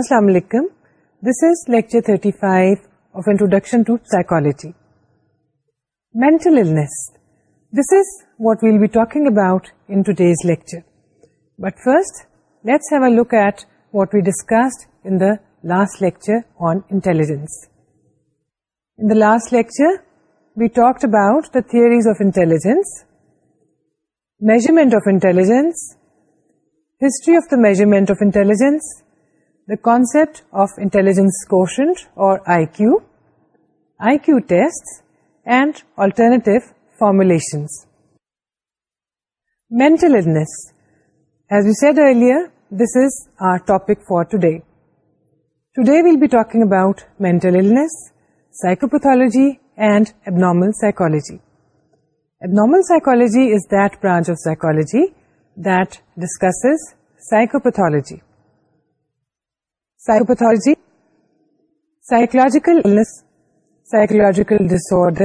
السلام علیکم this is lecture 35 five of introduction to psychology the last the last lecture we talked about the theories of intelligence measurement of intelligence history of the measurement of intelligence concept of intelligence quotient اور آئی کل آئی کو test and alternate formulations میں this is our topic for today today we'll be talking about mental illness psychopathology and abnormal psychology ایبن psychology is that branch of psychology discusses psychopathology psychopathology psychological psychopathology psychological disorder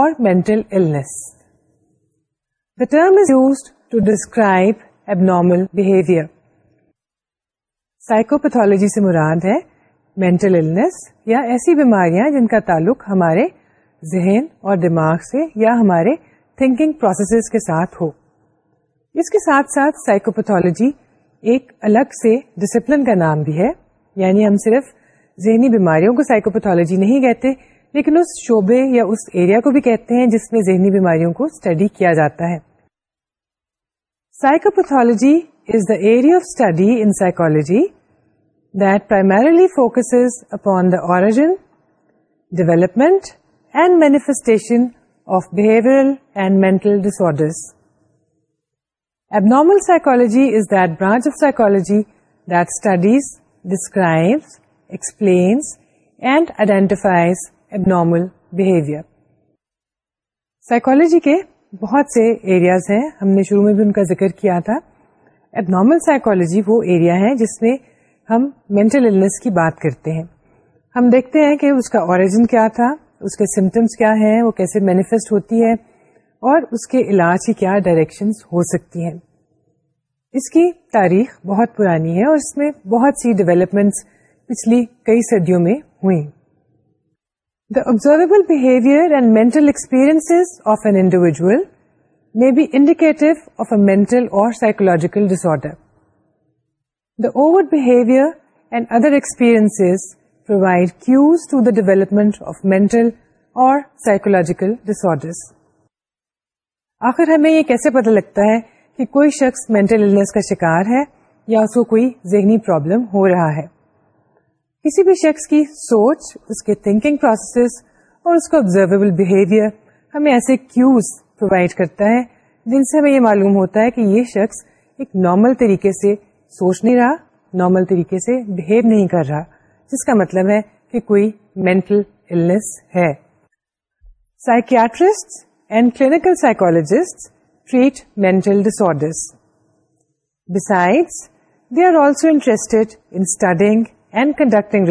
or mental illness the term is to describe normal behaviour psychopathology سے مراد ہے mental illness یا ایسی بیماریاں جن کا تعلق ہمارے ذہن اور دماغ سے یا ہمارے تھنکنگ پروسیسز کے ساتھ ہو اس کے ساتھ ساتھ سائیکوپیتھالوجی ایک الگ سے ڈسپلن کا نام بھی ہے یعنی ہم صرف ذہنی بیماریوں کو سائیکوپیتھولوجی نہیں کہتے لیکن اس شعبے یا اس ایریا کو بھی کہتے ہیں جس میں ذہنی بیماریوں کو اسٹڈی کیا جاتا ہے psychopathology is the area of study in psychology that primarily focuses upon the origin development and manifestation of behavioural and mental disorders abnormal psychology is that branch of psychology that studies describes, explains and identifies abnormal behaviour Psychology کے بہت سے areas ہیں ہم نے شروع میں بھی ان کا ذکر کیا تھا ایبنارمل سائیکولوجی وہ ایریا ہے جس میں ہم illness کی بات کرتے ہیں ہم دیکھتے ہیں کہ اس کا آرجن کیا تھا اس کے سمٹمس کیا ہیں وہ کیسے مینیفیسٹ ہوتی ہے اور اس کے علاج کی کیا ڈائریکشن ہو سکتی ہیں اس کی تاریخ بہت پرانی ہے اور اس میں بہت سی ڈیولپمنٹس پچھلی کئی صدیوں میں ہوئی the observable behaviour and mental experience of an individual میں psychological disorder the over behaviour and other other provide cues to the development of mental or or disorder آخر ہمیں یہ کیسے پتہ لگتا ہے کہ کوئی شخص مینٹل النس کا شکار ہے یا اس کو کوئی ذہنی پرابلم ہو رہا ہے کسی بھی شخص کی سوچ اس کے تھنکنگ اور اس کا آبزرویبل بہیویئر ہمیں ایسے کیوز پرووائڈ کرتا ہے جن سے ہمیں یہ معلوم ہوتا ہے کہ یہ شخص ایک نارمل طریقے سے سوچ نہیں رہا نارمل طریقے سے بہیو نہیں کر رہا جس کا مطلب ہے کہ کوئی مینٹل النس ہے psychiatrist and clinical psychologist treat mental research they are also and role and conducting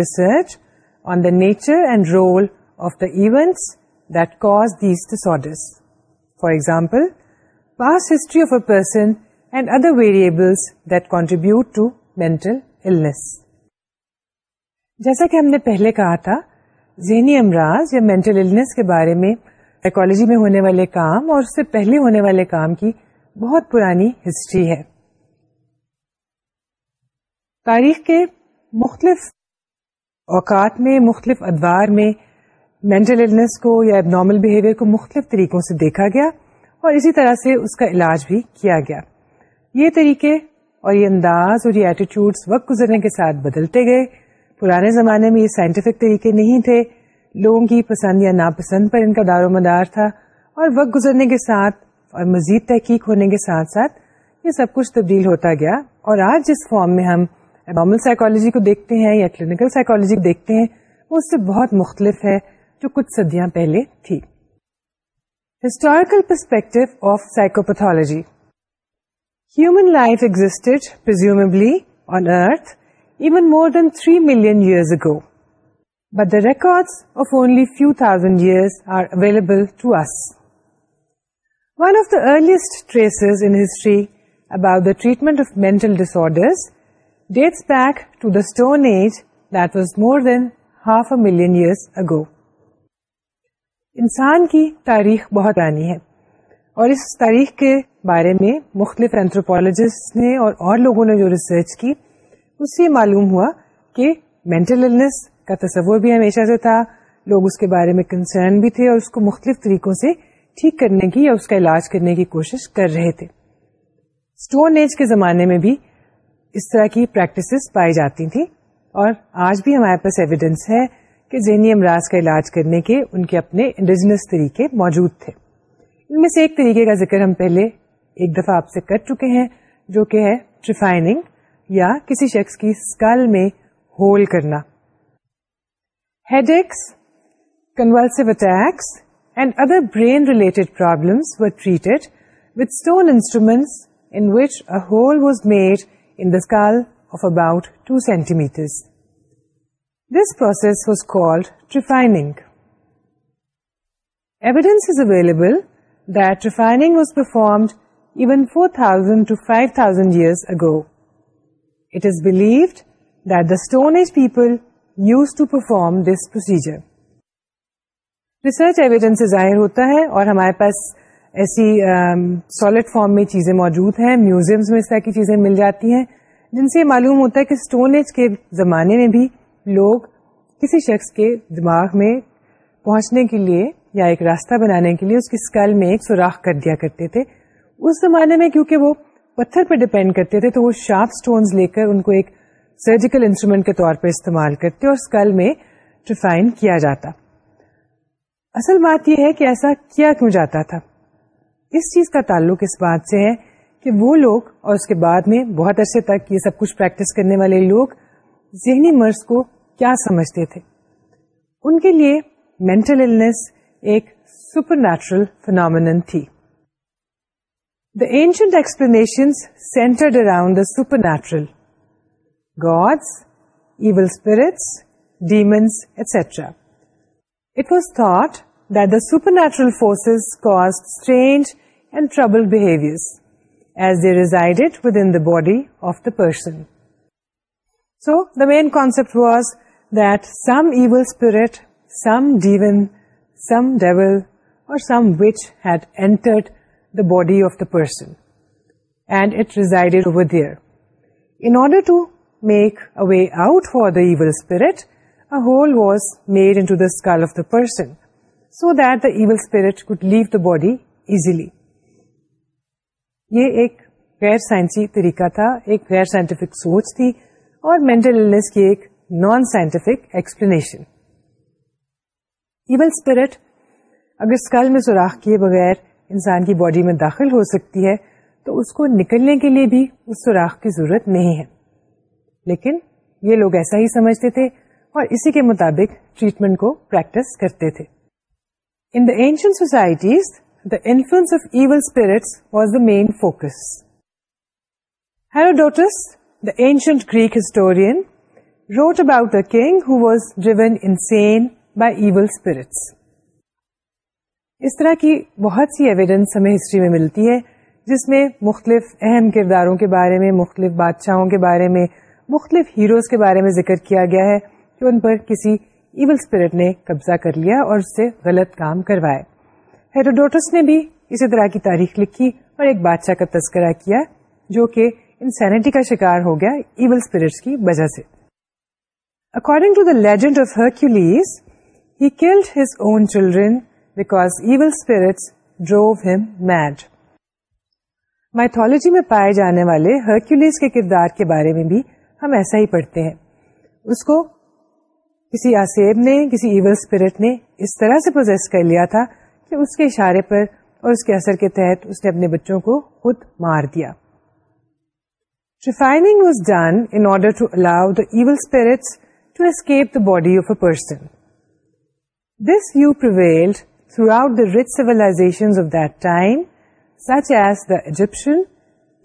on the nature and role of the events history of for example and history of that person and other illness. جیسا کہ ہم نے پہلے کہا تھا ذہنی امراض یا مینٹل کے بارے میں سائیکالوجی میں ہونے والے کام اور اس سے پہلے ہونے والے کام کی بہت پرانی ہسٹری ہے تاریخ کے مختلف اوقات میں مختلف ادوار میں مینٹل کو یا اب نارمل بہیویئر کو مختلف طریقوں سے دیکھا گیا اور اسی طرح سے اس کا علاج بھی کیا گیا یہ طریقے اور یہ انداز اور یہ ایٹیچیوڈ وقت گزرنے کے ساتھ بدلتے گئے پرانے زمانے میں یہ سائنٹیفک طریقے نہیں تھے لوگوں کی پسند یا ناپسند پر ان کا دار و مدار تھا اور وقت گزرنے کے ساتھ اور مزید تحقیق ہونے کے ساتھ ساتھ یہ سب کچھ تبدیل ہوتا گیا اور آج جس فارم میں ہم ابامل سائیکالوجی کو دیکھتے ہیں یا کلینکل سائیکالوجی کو دیکھتے ہیں وہ اس سے بہت مختلف ہے جو کچھ صدیاں پہلے تھی historical perspective of psychopathology human life existed presumably on earth even more than three million years ago but the record of only few thousand the are available about the treatment of mental the stone age that was more than half a million years ago انسان کی تاریخ بہت پرانی ہے اور اس تاریخ کے بارے میں مختلف اینتھروپالوجسٹ نے اور اور لوگوں نے جو ریسرچ کی اس سے معلوم ہوا کہ مینٹل کا تصور بھی ہمیشہ سے تھا لوگ اس کے بارے میں کنسرن بھی تھے اور اس کو مختلف طریقوں سے ٹھیک کرنے کی یا اس کا علاج کرنے کی کوشش کر رہے تھے اسٹون ایج کے زمانے میں بھی اس طرح کی پریکٹسز پائی جاتی تھی اور آج بھی ہمارے پاس ایویڈینس ہے کہ ذہنی امراض کا علاج کرنے کے ان کے اپنے انڈیجنس طریقے موجود تھے ان میں سے ایک طریقے کا ذکر ہم پہلے ایک دفعہ آپ سے کر چکے ہیں جو کہ ہے ٹریفائنگ یا کسی شخص کی اسکل میں ہول کرنا Headaches, convulsive attacks, and other brain-related problems were treated with stone instruments in which a hole was made in the skull of about 2 centimeters. This process was called trephining. Evidence is available that trephining was performed even 4,000 to 5,000 years ago. It is believed that the Stone Age people use to perform this procedure research سے ظاہر ہوتا ہے اور ہمارے پاس ایسی solid form میں چیزیں موجود ہیں میوزیمس میں اس طرح کی چیزیں مل جاتی ہیں جن سے یہ معلوم ہوتا ہے کہ اسٹون ایج کے زمانے میں بھی لوگ کسی شخص کے دماغ میں پہنچنے کے لیے یا ایک راستہ بنانے کے لیے اس کی اسکل میں ایک سوراخ کر دیا کرتے تھے اس زمانے میں کیونکہ وہ پتھر پہ ڈپینڈ کرتے تھے تو وہ شارپ اسٹونز لے کر ان کو ایک سرجیکل انسٹرومینٹ کے طور پر استعمال کرتے اور اسکل میں کیا جاتا اصل بات یہ ہے کہ ایسا کیا کیوں جاتا تھا اس چیز کا تعلق اس بات سے ہے کہ وہ لوگ اور اس کے بعد میں بہت عرصے تک یہ سب کچھ پریکٹس کرنے والے لوگ ذہنی مرض کو کیا سمجھتے تھے ان کے لیے مینٹل النس ایک سپر نیچرل فنامن تھی the ancient explanation centred around the supernatural gods, evil spirits, demons, etc. It was thought that the supernatural forces caused strange and troubled behaviors as they resided within the body of the person. So, the main concept was that some evil spirit, some demon, some devil or some witch had entered the body of the person and it resided over there. In order to make the out for the evil spirit a hole was made in skull of the person so that the evil spirit the body easily یہ ایک غیر سائنسی طریقہ تھا ایک غیر scientific سوچ تھی اور مینٹل کی ایک non scientific explanation evil spirit اگر اسکل میں سوراخ کیے بغیر انسان کی باڈی میں داخل ہو سکتی ہے تو اس کو نکلنے کے لیے بھی اس سوراخ کی ضرورت نہیں ہے لیکن یہ لوگ ایسا ہی سمجھتے تھے اور اسی کے مطابق ٹریٹمنٹ کو پریکٹس کرتے تھے in the ancient societies the influence of evil spirits was the main Herodotus the ڈوٹس Greek historian wrote about the king who was insane by evil spirits اس طرح کی بہت سی ایویڈینس ہمیں ہسٹری میں ملتی ہے جس میں مختلف اہم کرداروں کے بارے میں مختلف بادشاہوں کے بارے میں مختلف ہیروز کے بارے میں ذکر کیا گیا ہے کہ ان پر کسی ایول اسپرٹ نے قبضہ کر لیا اور اس سے غلط کام کروائے ہیروڈوٹس نے بھی اسی طرح کی تاریخ لکھی اور ایک بادشاہ کا تذکرہ کیا جو کہ انسینٹی کا شکار ہو گیا ایول اسپرٹس کی وجہ سے according to the legend of Hercules he killed his own children because evil spirits drove him mad mythology میں پائے جانے والے ہرکیولیز کے کردار کے بارے میں بھی ہم ایسا ہی پڑھتے ہیں اس کو کسی آسیب نے کسی ایول اسپرٹ نے اس طرح سے پروزیس کر لیا تھا کہ اس کے اشارے پر اور اس کے اثر کے تحت اس نے اپنے بچوں کو خود مار دیا was done in order to allow the evil spirit escape the body of a person this you throughout the reach time such as the Egyptian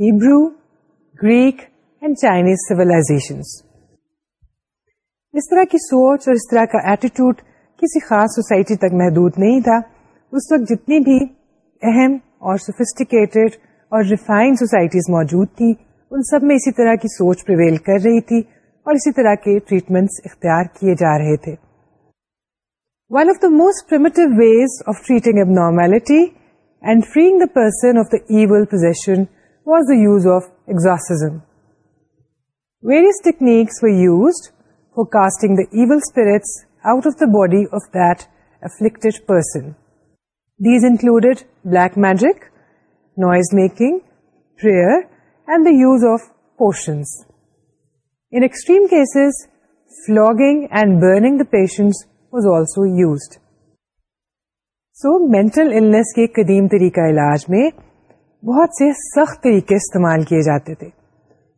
Hebrew Greek and Chinese civilisation اس طرح کی سوچ اور اس طرح کا ایٹیٹیوڈ کسی خاص society تک محدود نہیں تھا اس وقت جتنی بھی اہم اور سوفسٹیکیٹڈ اور ریفائنڈ سوسائٹیز موجود تھی ان سب میں اسی طرح کی سوچ پرویل کر رہی تھی اور اسی طرح کے ٹریٹمنٹس اختیار کیے جا رہے تھے one of the most primitive ways of treating abnormality and freeing the person of the evil possession was the use of exorcism various techniques we used for casting the evil spirits out of the body of that afflicted person these included black magic noise making prayer and the use of potions in extreme cases flogging and burning the patient was also used so mental illness کے قدیم طریقہ علاج میں بہت سے سخت طریقے استعمال کیے جاتے تھے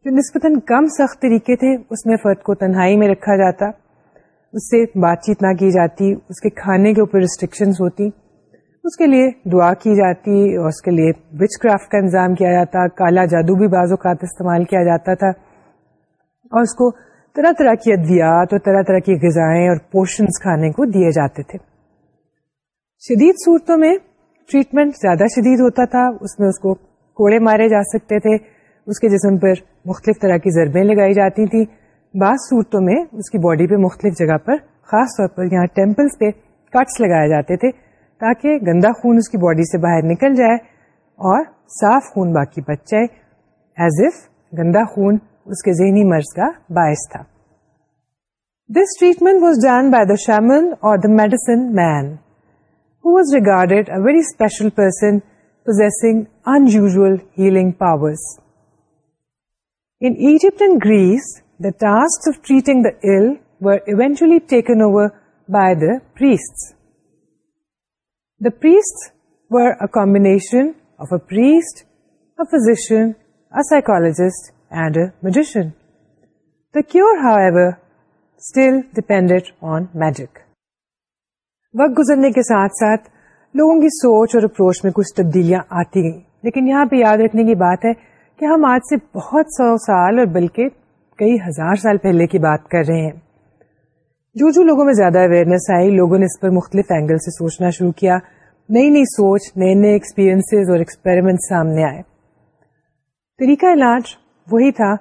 جو نسبتاً کم سخت طریقے تھے اس میں فرد کو تنہائی میں رکھا جاتا اس سے بات چیت نہ کی جاتی اس کے کھانے کے اوپر ریسٹرکشنز ہوتی اس کے لیے دعا کی جاتی اور اس کے لیے وچ کرافٹ کا انضام کیا جاتا کالا جادو بھی بعض اوقات استعمال کیا جاتا تھا اور اس کو طرح طرح کی ادویات اور طرح طرح کی غذائیں اور پوشنس کھانے کو دیے جاتے تھے شدید صورتوں میں ٹریٹمنٹ زیادہ شدید ہوتا تھا اس میں اس کو کوڑے مارے جا سکتے تھے اس کے جسم پر مختلف طرح کی ضربیں لگائی جاتی تھی بعض صورتوں میں اس کی باڈی پہ مختلف جگہ پر خاص طور پر یہاں ٹیمپلس پہ کٹس لگائے جاتے تھے تاکہ گندا خون اس کی باڈی سے باہر نکل جائے اور صاف خون باقی بچ جائے ایز اف گندا خون اس کے ذہنی مرض کا باعث تھا this treatment was done by the shaman اور the medicine man who was regarded a very special possessing unusual healing powers In Egypt and Greece, the the tasks of treating ill were eventually taken over by the priests. The priests were a combination of a priest, a physician, a psychologist, and a magician. The cure, however, still depended on magic. وقت گزرنے کے ساتھ ساتھ لوگوں کی سوچ اور approach میں کچھ تبدیلیاں آتی گئیں لیکن یہاں پہ یاد رکھنے کی بات ہے کہ ہم آج سے بہت سو سال اور بلکہ کئی ہزار سال پہلے کی بات کر رہے ہیں جو جو لوگوں میں زیادہ اویئرنیس آئی لوگوں نے اس پر مختلف اینگل سے سوچنا شروع کیا نئی نئی سوچ نئے نئے ایکسپیرئنس اور ایکسپیرمنٹ سامنے آئے طریقہ علاج وہی تھا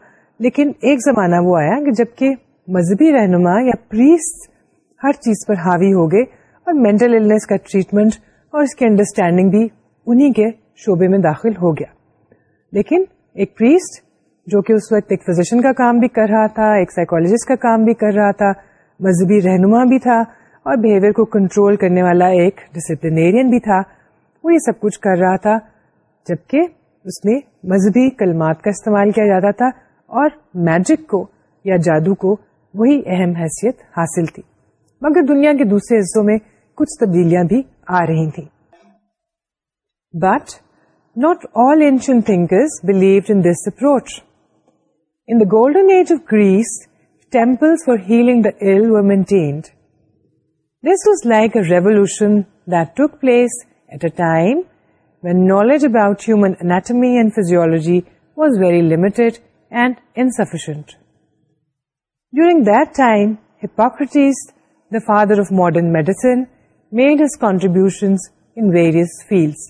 لیکن ایک زمانہ وہ آیا کہ جبکہ مذہبی رہنما یا پریس ہر چیز پر حاوی ہو گئے اور مینٹل النس کا ٹریٹمنٹ اور اس کی انڈرسٹینڈنگ بھی انہی کے شعبے میں داخل ہو گیا لیکن ایک پریسٹ جو کہ اس وقت ایک فزیشن کا کام بھی کر رہا تھا ایک سائیکولوجسٹ کا کام بھی کر رہا تھا مذہبی رہنما بھی تھا اور کو کنٹرول کرنے والا ایک ڈسپلینیرین بھی تھا وہ یہ سب کچھ کر رہا تھا جبکہ اس میں مذہبی کلمات کا استعمال کیا جاتا تھا اور میجک کو یا جادو کو وہی اہم حیثیت حاصل تھی مگر دنیا کے دوسرے حصوں میں کچھ تبدیلیاں بھی آ رہی تھیں but Not all ancient thinkers believed in this approach. In the golden age of Greece, temples for healing the ill were maintained. This was like a revolution that took place at a time when knowledge about human anatomy and physiology was very limited and insufficient. During that time, Hippocrates, the father of modern medicine, made his contributions in various fields.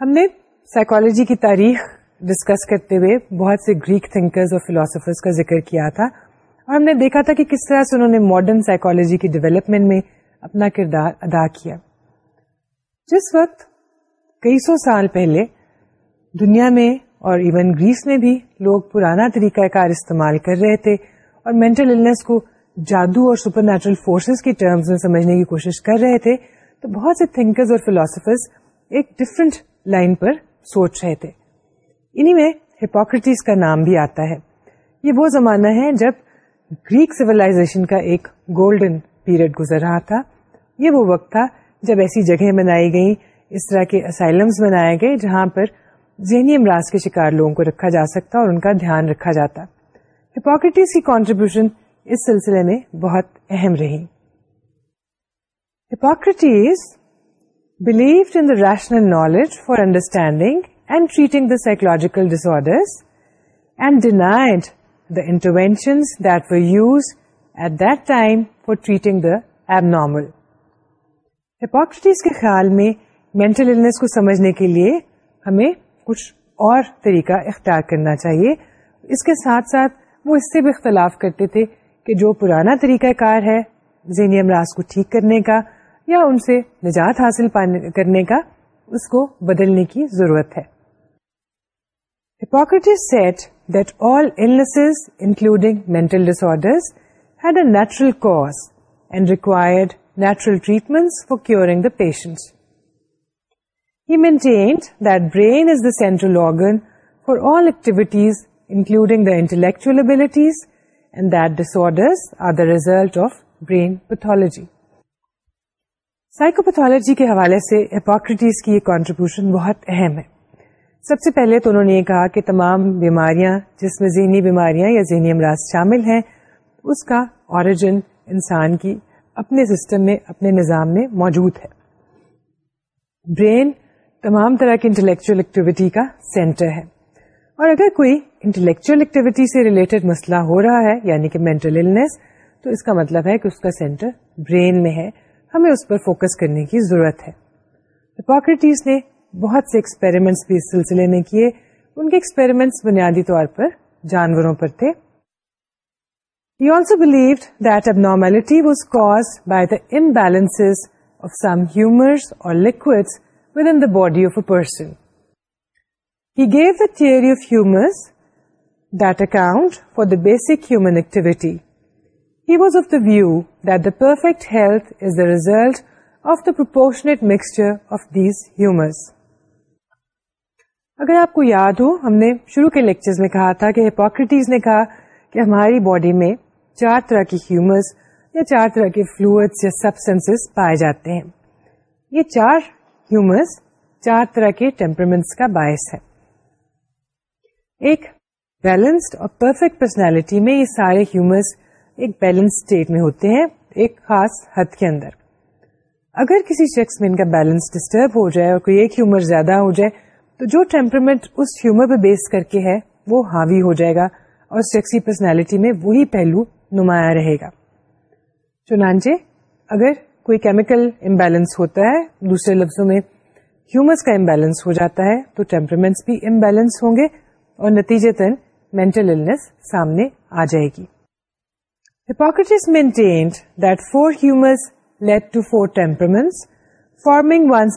ہم نے psychology کی تاریخ discuss کرتے ہوئے بہت سے Greek thinkers اور philosophers کا ذکر کیا تھا اور ہم نے دیکھا تھا کہ کس طرح سے انہوں نے ماڈرن سائیکالوجی کی ڈیولپمنٹ میں اپنا کردار ادا کیا جس وقت کئی سو سال پہلے دنیا میں اور ایون گریس میں بھی لوگ پرانا طریقہ کار استعمال کر رہے تھے اور مینٹل النس کو جادو اور سپر نیچرل فورسز کی ٹرمز میں سمجھنے کی کوشش کر رہے تھے تو بہت سے تھنکرز اور فلاسفرز ایک ڈفرینٹ لائن پر سوچ رہے تھے میں ہپوکریٹیز کا نام بھی آتا ہے یہ وہ زمانہ ہے جب گریک گریس کا ایک گولڈن پیریڈ گزر رہا تھا یہ وہ وقت تھا جب ایسی جگہیں بنائی گئیں اس طرح کے اسائلمس بنائے گئے جہاں پر ذہنی امراض کے شکار لوگوں کو رکھا جا سکتا اور ان کا دھیان رکھا جاتا ہپوکریٹیز کی کانٹریبیوشن اس سلسلے میں بہت اہم رہی Hippocrates believed in the the the rational knowledge for for understanding and and treating treating psychological disorders denied interventions that that were used at time the abnormal. Knowledge for understanding ہوں mental کو سمجھنے کے لیے ہمیں کچھ اور طریقہ اختیار کرنا چاہیے اس کے ساتھ ساتھ وہ اس سے بھی اختلاف کرتے تھے کہ جو پرانا طریقہ کار ہے ذہنی امراض کو ٹھیک کرنے کا ان سے نجات کرنے کا اس کو بدلنے کی ضرورت ہےٹل disorders had a natural cause and required natural treatment for cure patient he maintained brain is the central organ for all activities including the intellectual abilities and disorders are the result of brain pathology psychopathology کے حوالے سے Hippocrates کی یہ contribution بہت اہم ہے سب سے پہلے تو انہوں نے یہ کہا کہ تمام بیماریاں جس میں ذہنی بیماریاں یا ذہنی امراض شامل ہیں اس کا اوریجن انسان کی اپنے سسٹم میں اپنے نظام میں موجود ہے برین تمام طرح کی انٹلیکچوئل ایکٹیویٹی کا سینٹر ہے اور اگر کوئی انٹلیکچوئل ایکٹیویٹی سے ریلیٹڈ مسئلہ ہو رہا ہے یعنی کہ مینٹل تو اس کا مطلب ہے کہ اس کا سینٹر برین میں ہے ہمیں اس پر فوکس کرنے کی ضرورت ہے ہپوکریٹیز نے بہت سے ایکسپیریمنٹس بھی اس سلسلے میں کیے ان کے ایکسپیریمنٹس بنیادی طور پر جانوروں پر تھے He also believed that abnormality was caused by the imbalances of some humors or liquids within the body of a person. He gave the theory of humors that account for the basic human activity. He was of the view that the perfect health is the result of the these mixture اگر آپ کو یاد ہو ہم نے شروع کے lectures میں کہا تھا کہ نے کہا کہ ہماری باڈی میں چار طرح کی ہیومرس یا چار طرح کے فلوئڈس یا سبسٹینس پائے جاتے ہیں یہ چار ہیومرس چار طرح کے ٹیمپرمنٹس کا باعث ہے ایک بیلنسڈ اور پرفیکٹ پرسنالٹی میں یہ سارے ہیومرس ایک بیلنس اسٹیٹ میں ہوتے ہیں ایک خاص حد کے اندر اگر کسی شخص میں ان کا بیلنس ڈسٹرب ہو جائے اور کوئی ایک ہیومر زیادہ ہو جائے تو جو ٹیمپرمنٹ اس ہیومر پہ بیس کر کے ہے وہ ہاوی ہو جائے گا اور شخصی پرسنالٹی میں وہی پہلو نمایاں رہے گا چنانچہ اگر کوئی کیمیکل امبیلنس ہوتا ہے دوسرے لفظوں میں ہیومرس کا امبیلنس ہو جاتا ہے تو ٹیمپرمنٹس بھی امبیلنس ہوں گے اور نتیجے تن مینٹل سامنے آ جائے گی مینٹینڈ دور humour to form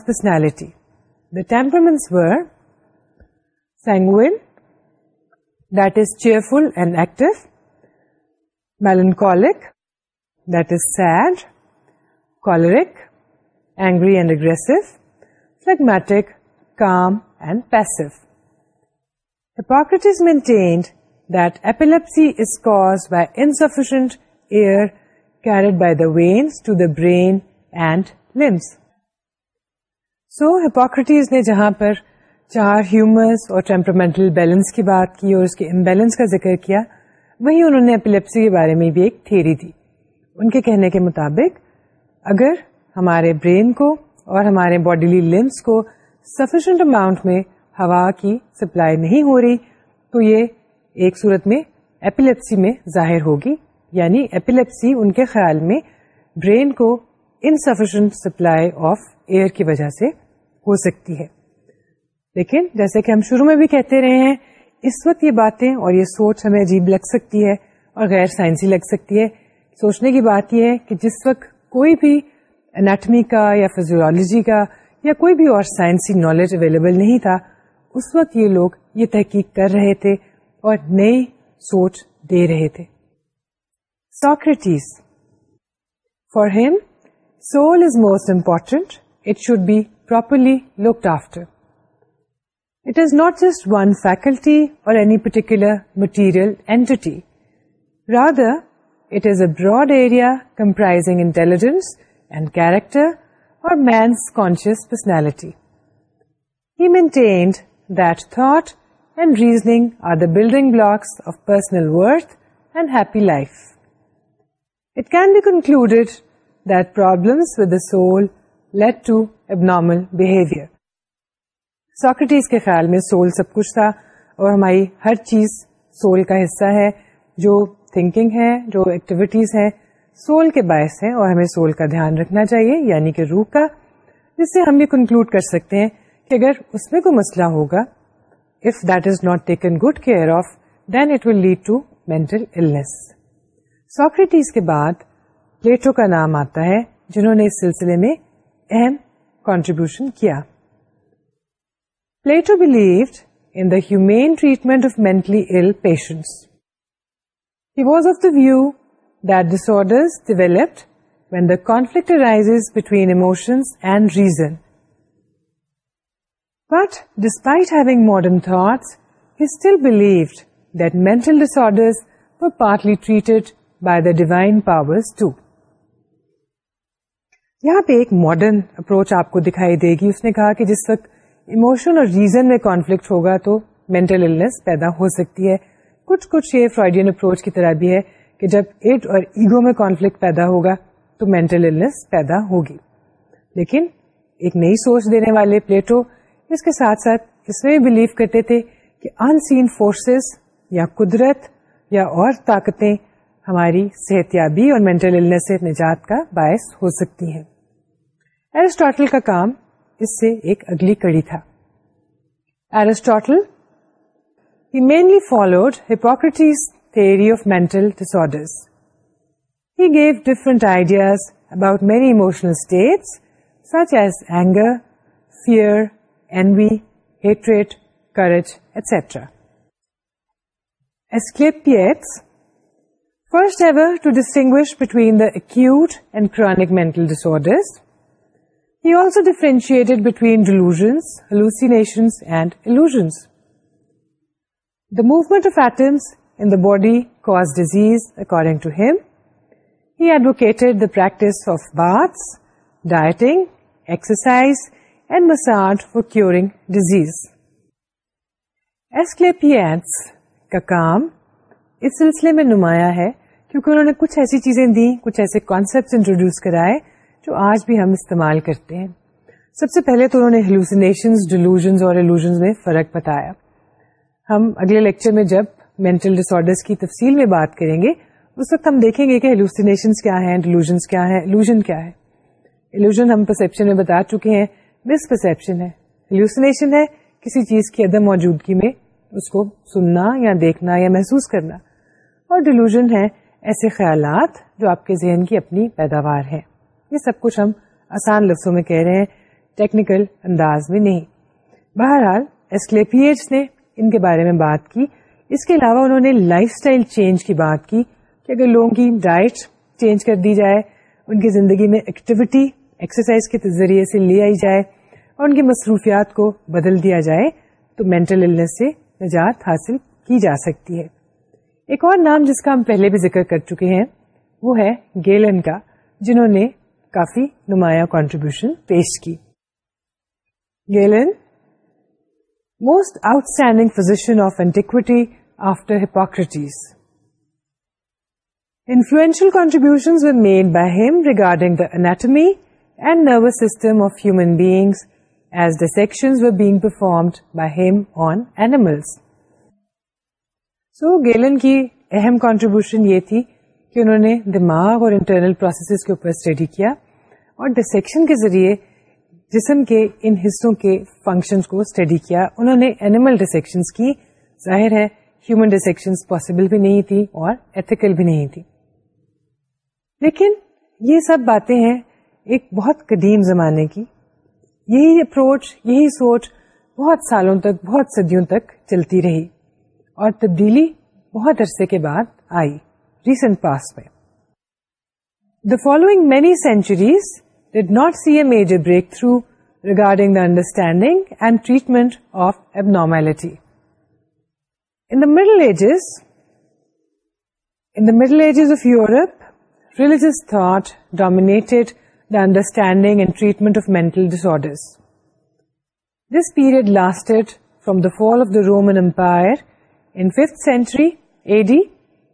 personality this cheerful and active melancholic this sad choleric angry and اگر phlegmatic calm and peace hits maintained that epilepsy is caused by insufficient air carried by the veins to the brain and limbs. so, Hippocrates نے جہاں پر چار humorous اور ٹیمپرامنٹل balance کی بات کی اور اس کے امبیلنس کا ذکر کیا وہیں انہوں نے اپلیپسی کے بارے میں بھی ایک تھیری دی ان کے کہنے کے مطابق اگر ہمارے برین کو اور ہمارے باڈیلی لمس کو سفیشینٹ اماؤنٹ میں ہوا کی سپلائی نہیں ہو رہی تو یہ ایک صورت میں ایپیلیپسی میں ظاہر ہوگی یعنی ایپیلیپسی ان کے خیال میں برین کو انسفیشنٹ سپلائی آف ایئر کی وجہ سے ہو سکتی ہے لیکن جیسے کہ ہم شروع میں بھی کہتے رہے ہیں اس وقت یہ باتیں اور یہ سوچ ہمیں عجیب لگ سکتی ہے اور غیر سائنسی لگ سکتی ہے سوچنے کی بات یہ ہے کہ جس وقت کوئی بھی انیٹمی کا یا فیزیولوجی کا یا کوئی بھی اور سائنسی نالج اویلیبل نہیں تھا اس وقت یہ لوگ یہ تحقیق کر رہے تھے اور نئی سوچ دے رہے تھے Socrates for him soul is most important it should be properly looked after it is not just one faculty or any particular material entity rather it is a broad area comprising intelligence and character or means conscious personality he maintained that thought and reasoning are the building blocks life it can concluded پر خیال میں civil سب کچھ تھا اور ہماری ہر چیز civil کا حصہ ہے جو تھنکنگ ہے جو ایکٹیویٹیز ہے سول کے باعث اور ہمیں سول کا دھیان رکھنا چاہیے یعنی کہ روح کا جس سے ہم بھی کنکلوڈ کر سکتے ہیں کہ اگر اس میں کوئی مسئلہ ہوگا if this not taken good care of then it would to mental کے بعد پلیٹو کا نام آتا ہے جنہوں نے اس سلسلے میں اہم کنٹریبیوشن کیا Plato believe humane treatment of mentally ill patient back of the view that disorders developed when the conflict rise between emotion and reason but despite کہ جس وقت ایموشن اور ریزن میں کانفلکٹ ہوگا تو پیدا ہو سکتی ہے کچھ کچھ یہ فراڈین اپروچ کی طرح بھی ہے کہ جب ایڈ اور ایگو میں کانفلکٹ پیدا ہوگا تو لیکن ایک نئی سوچ دینے والے پلیٹو اس کے ساتھ ساتھ اس میں بلیو کرتے تھے کہ ان سین فورسز یا قدرت یا اور طاقتیں ہماری صحت یابی اور مینٹل النس سے نجات کا باعث ہو سکتی ہیں ایرسٹاٹل کا کام اس سے ایک اگلی کڑی تھا he mainly followed Hippocrates theory of mental disorder he gave different ideas about many emotional states such as anger fear envy, hatred, courage, etc. Asclepiades, first ever to distinguish between the acute and chronic mental disorders. He also differentiated between delusions, hallucinations, and illusions. The movement of atoms in the body caused disease, according to him. He advocated the practice of baths, dieting, exercise, کا کام اس سلسلے میں نمایاں ہے کیونکہ انہوں نے کچھ ایسی چیزیں دی کچھ ایسے کانسیپٹ انٹروڈیوس کرائے جو آج بھی ہم استعمال کرتے ہیں سب سے پہلے تو انہوں نے اور میں فرق بتایا ہم اگلے لیکچر میں جب مینٹل ڈس آڈر کی تفصیل میں بات کریں گے اس وقت ہم دیکھیں گے کہ ہلوسینیشن کیا ہیں ڈیلوژنس کیا ہیں ایلوژن ہم پرسپشن میں بتا چکے ہیں پرسپشن ہے ہے کسی چیز کی عدم موجودگی میں اس کو سننا یا دیکھنا یا محسوس کرنا اور ڈیلوژن ہے ایسے خیالات جو آپ کے ذہن کی اپنی پیداوار ہے یہ سب کچھ ہم آسان لفظوں میں کہہ رہے ہیں ٹیکنیکل انداز میں نہیں بہرحال ایسکلیپیٹس نے ان کے بارے میں بات کی اس کے علاوہ انہوں نے لائف اسٹائل چینج کی بات کی کہ اگر لوگوں کی ڈائٹ چینج کر دی جائے ان کی زندگی میں ایکٹیویٹی ایکسرسائز کے ذریعے سے لے آئی جائے اور ان کی مصروفیات کو بدل دیا جائے تو مینٹل النس سے نجات حاصل کی جا سکتی ہے ایک اور نام جس کا ہم پہلے بھی ذکر کر چکے ہیں وہ ہے گیلن کا جنہوں نے کافی نمایاں کانٹریبیوشن پیش کی Galen most outstanding physician of antiquity after Hippocrates influential contribution made by him regarding the anatomy اہم کانٹریبیوشن یہ تھی کہ انہوں نے دماغ اور انٹرنل پروسیسز کے اوپر اسٹڈی کیا اور ڈسیکشن کے ذریعے جسم کے ان حصوں کے فنکشنز کو اسٹڈی کیا انہوں نے اینیمل ڈسیکشنز کی ظاہر ہے ہیومن ڈسیکشنز پاسبل بھی نہیں تھی اور ایتھیکل بھی نہیں تھی لیکن یہ سب باتیں ہیں ایک بہت قدیم زمانے کی یہی اپروچ یہی سوچ بہت سالوں تک بہت صدیوں تک چلتی رہی اور تبدیلی بہت عرصے کے بعد آئی ریسنٹ پاس میں the following many centuries did not see a major breakthrough regarding the understanding and treatment of abnormality in the middle ages in the middle ages of Europe religious thought dominated understanding and treatment of میں fall of the Roman empire in fifth century A D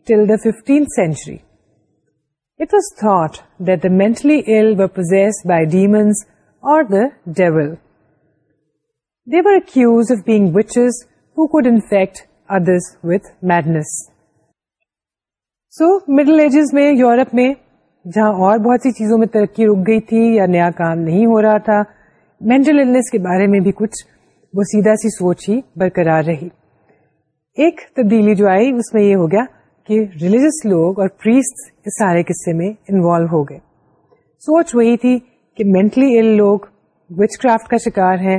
till the fifteen it was thought that the mentally ill by demons or devil they were accused of being witches had infect other with madness so middle ages میں یورپ میں جہاں اور بہت سی چیزوں میں ترقی رک گئی تھی یا نیا کام نہیں ہو رہا تھا مینٹل کے بارے میں بھی کچھ وہ سیدھا سی سوچ ہی برقرار رہی ایک تبدیلی جو آئی اس میں یہ ہو گیا کہ ریلیجس لوگ اور سارے قصے میں انوالو ہو گئے سوچ وہی تھی کہ مینٹلی ال لوگ وچ کرافٹ کا شکار ہیں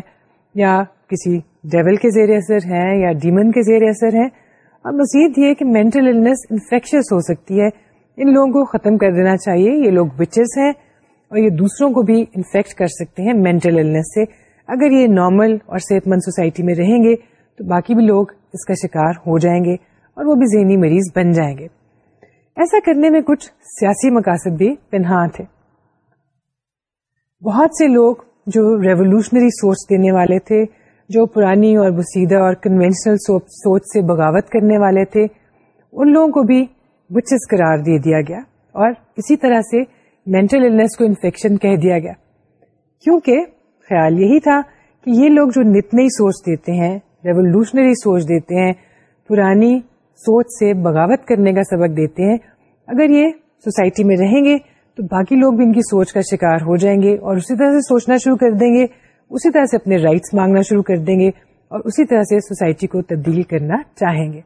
یا کسی ڈیول کے زیر اثر ہیں یا ڈیمن کے زیر اثر ہیں اور مزید یہ کہ مینٹل انفیکشس ہو سکتی ہے ان لوگوں کو ختم کر دینا چاہیے یہ لوگ بچز ہیں اور یہ دوسروں کو بھی انفیکٹ کر سکتے ہیں مینٹل النس سے اگر یہ نارمل اور صحت مند سوسائٹی میں رہیں گے تو باقی بھی لوگ اس کا شکار ہو جائیں گے اور وہ بھی ذہنی مریض بن جائیں گے ایسا کرنے میں کچھ سیاسی مقاصد بھی پنہا تھے بہت سے لوگ جو ریولیوشنری سوچ دینے والے تھے جو پرانی اور بسیدہ اور کنوینشنل سوچ سے بغاوت کرنے والے تھے ان لوگوں کو بھی وچز قرار دے دیا گیا اور اسی طرح سے مینٹل النس کو انفیکشن کہہ دیا گیا کیونکہ خیال یہی تھا کہ یہ لوگ جو نت نئی سوچ دیتے ہیں ریولیوشنری سوچ دیتے ہیں پرانی سوچ سے بغاوت کرنے کا سبق دیتے ہیں اگر یہ سوسائٹی میں رہیں گے تو باقی لوگ بھی ان کی سوچ کا شکار ہو جائیں گے اور اسی طرح سے سوچنا شروع کر دیں گے اسی طرح سے اپنے رائٹس مانگنا شروع کر دیں گے اور اسی طرح سے سوسائٹی کو تبدیل کرنا چاہیں گے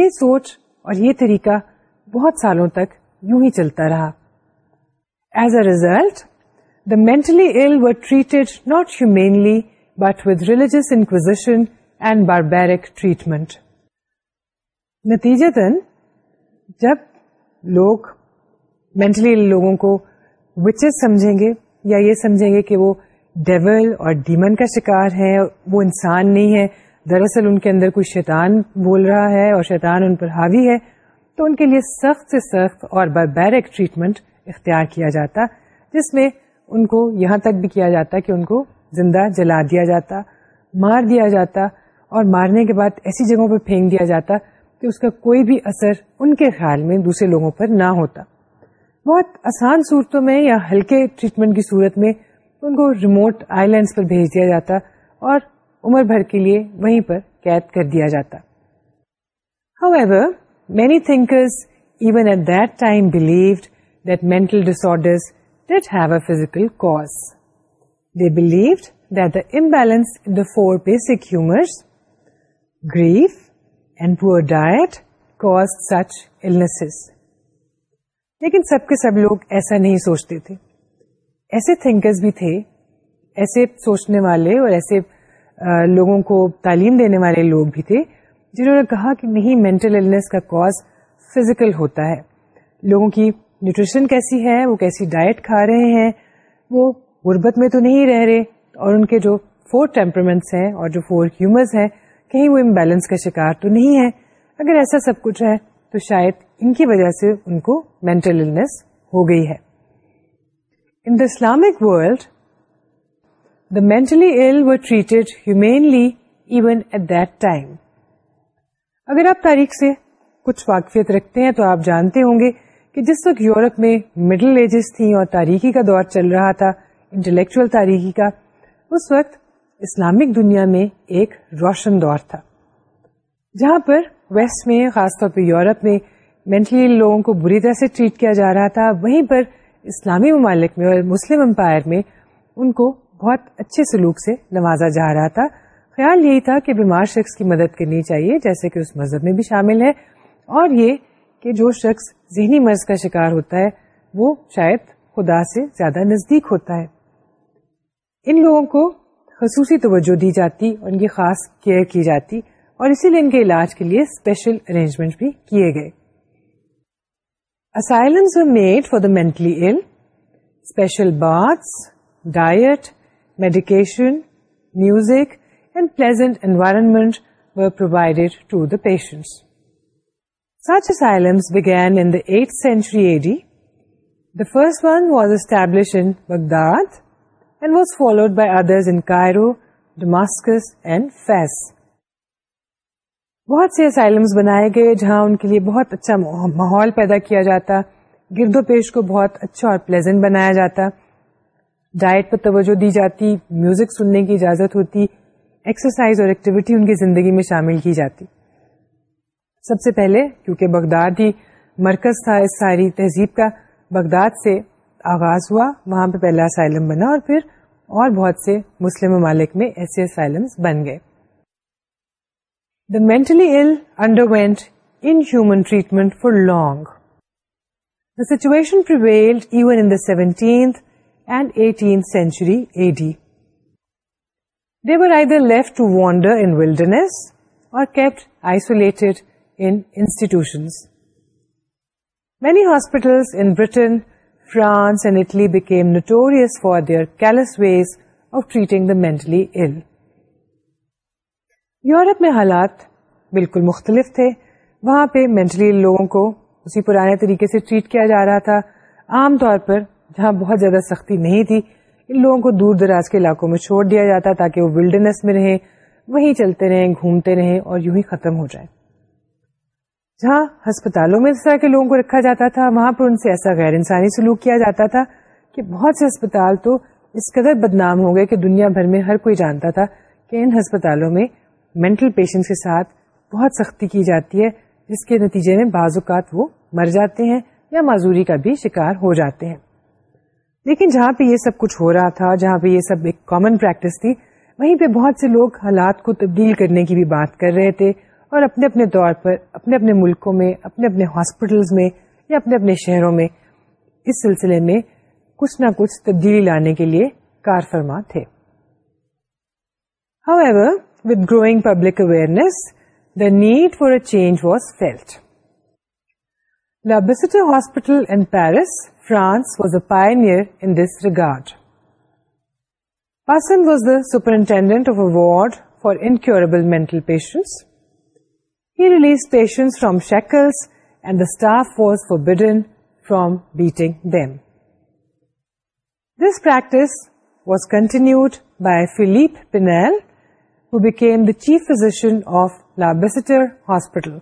یہ سوچ اور یہ طریقہ بہت سالوں تک یوں ہی چلتا رہا as a result the mentally treated not humanely but with religious inquisition and barbaric treatment نتیجے جب لوگ مینٹلی لوگوں کو وچز سمجھیں گے یا یہ سمجھیں گے کہ وہ ڈیول اور ڈیمن کا شکار ہے وہ انسان نہیں ہے دراصل ان کے اندر کوئی شیطان بول رہا ہے اور شیطان ان پر حاوی ہے تو ان کے لیے سخت سے سخت اور بربیرک ٹریٹمنٹ اختیار کیا جاتا جس میں ان کو یہاں تک بھی کیا جاتا کہ ان کو زندہ جلا دیا جاتا مار دیا جاتا اور مارنے کے بعد ایسی جگہوں پہ پھینک دیا جاتا کہ اس کا کوئی بھی اثر ان کے خیال میں دوسرے لوگوں پر نہ ہوتا بہت آسان صورتوں میں یا ہلکے ٹریٹمنٹ کی صورت میں ان کو ریموٹ آئی لینڈس پر بھیج دیا جاتا اور کے لیے وہیں پر قید کر دیا جاتا how ever it بلیوڈلس basic humours grief and poor diet cause such لیکن سب کے سب لوگ ایسا نہیں سوچتے تھے ایسے تھنکرز بھی تھے ایسے سوچنے والے اور ایسے لوگوں کو تعلیم دینے والے لوگ بھی تھے جنہوں نے کہا کہ نہیں مینٹل کا کاز فزیکل ہوتا ہے لوگوں کی نیوٹریشن کیسی ہے وہ کیسی ڈائٹ کھا رہے ہیں وہ غربت میں تو نہیں رہ رہے اور ان کے جو فور ٹیمپرمنٹس ہیں اور جو فور ہیومرز ہیں کہیں وہ امبیلنس کا شکار تو نہیں ہے اگر ایسا سب کچھ ہے تو شاید ان کی وجہ سے ان کو مینٹل ہو گئی ہے in the Islamic world the mentally ill were treated humanely even at that time. اگر آپ تاریخ سے کچھ واقفیت رکھتے ہیں تو آپ جانتے ہوں گے کہ جس وقت یورپ میں مڈل ایجز تھیں اور تاریخی کا دور چل رہا تھا انٹلیکچل تاریخی کا اس وقت اسلامک دنیا میں ایک روشن دور تھا جہاں پر ویسٹ میں خاص طور پہ یورپ میں مینٹلی لوگوں کو بری طرح سے ٹریٹ کیا جا رہا تھا وہیں پر اسلامی ممالک میں اور مسلم امپائر میں ان کو بہت اچھے سلوک سے نوازا جا رہا تھا خیال یہی تھا کہ بیمار شخص کی مدد کرنی چاہیے جیسے کہ اس مذہب میں بھی شامل ہے اور یہ کہ جو شخص ذہنی مرض کا شکار ہوتا ہے وہ شاید خدا سے زیادہ نزدیک ہوتا ہے ان لوگوں کو خصوصی توجہ دی جاتی اور ان کی خاص کیئر کی جاتی اور اسی لیے ان کے علاج کے لیے اسپیشل ارینجمنٹ بھی کیے گئے baths diet medication میوزکمنٹ provided to the patients such asylums بگیانچری fun was establish in Baghdad by other ان سے اسائلمس بنائے گئے جہاں ان کے لیے بہت اچھا ماحول پیدا کیا جاتا گرد و پیش کو بہت اچھا اور پلیزنٹ بنایا جاتا ڈائٹ پر توجہ دی جاتی میوزک سننے کی اجازت ہوتی ایکسرسائز اور ایکٹیویٹی ان کی زندگی میں شامل کی جاتی سب سے پہلے کیونکہ بغداد ہی مرکز تھا اس ساری تہذیب کا بغداد سے آغاز ہوا وہاں پہ پہلا سائلم بنا اور پھر اور بہت سے مسلم ممالک میں ایسے بن گئے دا mentally underwent inhuman treatment for seventeenth left to the اور ٹریٹنگ دا میں حالات بالکل مختلف تھے وہاں پہ مینٹلی لوگوں کو اسی پرانے طریقے سے ٹریٹ کیا جا رہا تھا عام طور پر جہاں بہت زیادہ سختی نہیں تھی ان لوگوں کو دور دراز کے علاقوں میں چھوڑ دیا جاتا تاکہ وہ ولڈنس میں رہیں وہیں چلتے رہیں گھومتے رہیں اور یوں ہی ختم ہو جائیں جہاں ہسپتالوں میں اس طرح کے لوگوں کو رکھا جاتا تھا وہاں پر ان سے ایسا غیر انسانی سلوک کیا جاتا تھا کہ بہت سے ہسپتال تو اس قدر بدنام ہو گئے کہ دنیا بھر میں ہر کوئی جانتا تھا کہ ان ہسپتالوں میں مینٹل پیشنٹ کے ساتھ بہت سختی کی جاتی ہے جس کے نتیجے میں بعض اوقات وہ مر جاتے ہیں یا معذوری کا بھی شکار ہو جاتے ہیں لیکن جہاں پہ یہ سب کچھ ہو رہا تھا جہاں پہ یہ سب ایک کامن پریکٹس تھی وہیں پہ بہت سے لوگ حالات کو تبدیل کرنے کی بھی بات کر رہے تھے اور اپنے اپنے طور پر اپنے اپنے ملکوں میں اپنے اپنے ہاسپٹلز میں یا اپنے اپنے شہروں میں اس سلسلے میں کچھ نہ کچھ تبدیلی لانے کے لیے کار فرما تھے however with growing public awareness the need for a change was felt the best hospital in Paris France was a this regard person was superintendent of a ward for incurable mental patient he release patient from shackle and داف was forbidden from beating them this practice was continued by Philippe Pinel ہیکیم the chief physician of لاسٹر hospital